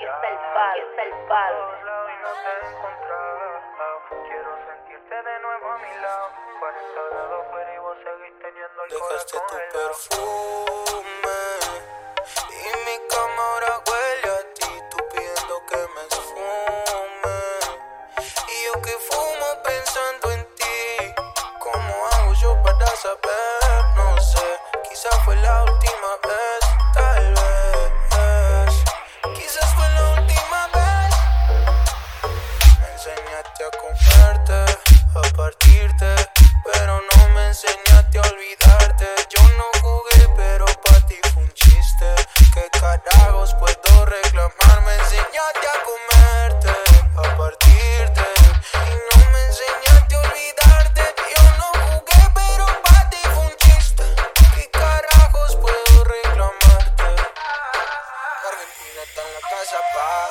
Está el palo, está el palo. Quiero sentirte de nuevo a mi lado. 40 grados y vos seguís teniendo el Dejaste tu perfume y mi cama ahora huele a ti. Tú pidiendo que me esfume y yo que fumo pensando en ti. ¿Cómo hago yo para saber? No sé, quizás fue la última vez.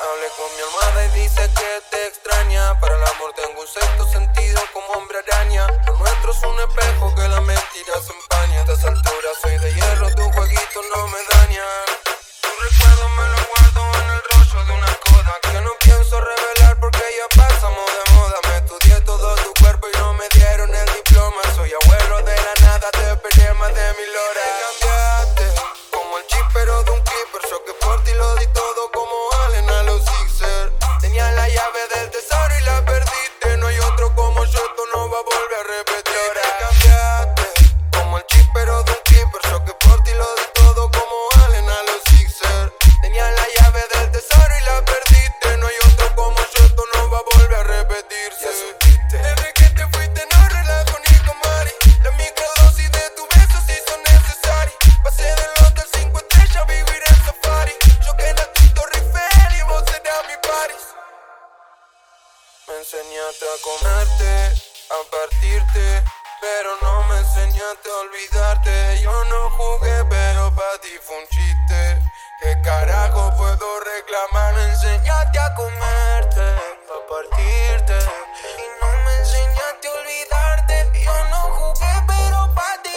Hablé con mi almohada y dice que te extraña. Para el amor tengo un sexto sentido como hombre araña. Lo nuestro es un espejo que la mentira se empaña. A a comerte, a partirte, pero no me enseñaste a olvidarte. Yo no jugué, pero para ti. ¿Qué carajo puedo reclamar? Me enseñaste a comerte, a partirte, y no me enseñaste a olvidarte. Yo no jugué, pero para ti.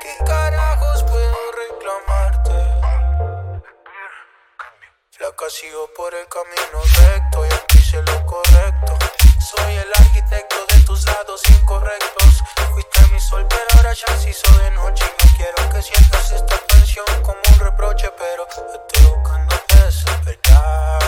¿Qué carajos puedo reclamarte? Sigo por el camino recto y hice lo correcto. Soy el arquitecto de tus lados incorrectos. Fuiste mi sol, pero ahora ya se hizo de noche. Y no quiero que sientas esta canción como un reproche, pero estoy buscando desesperado.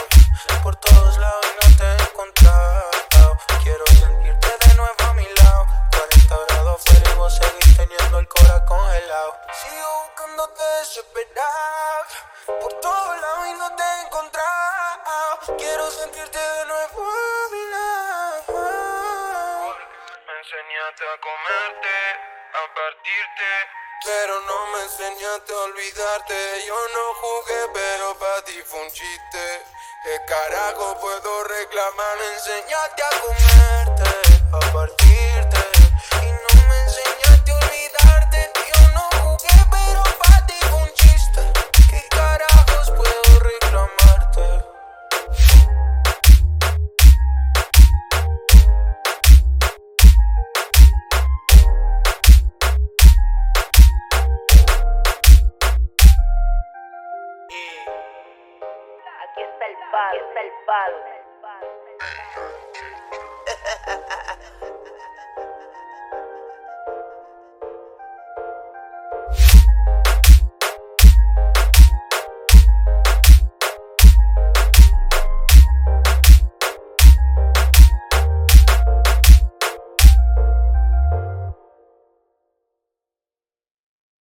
Por todos lados no te he encontrado. Quiero sentirte de nuevo a mi lado. 40 grados afuera y vos seguís teniendo el corazón congelado. Sigo buscándote desesperado. Por todos lados y no te he encontrado. Quiero sentirte de nuevo. Me enseñaste a comerte, a partirte. Pero no me enseñaste a olvidarte. Yo no jugué, pero para ti fue un chiste. ¿Qué carajo puedo reclamar? Me enseñaste a comerte, a partirte. Palo, el palo.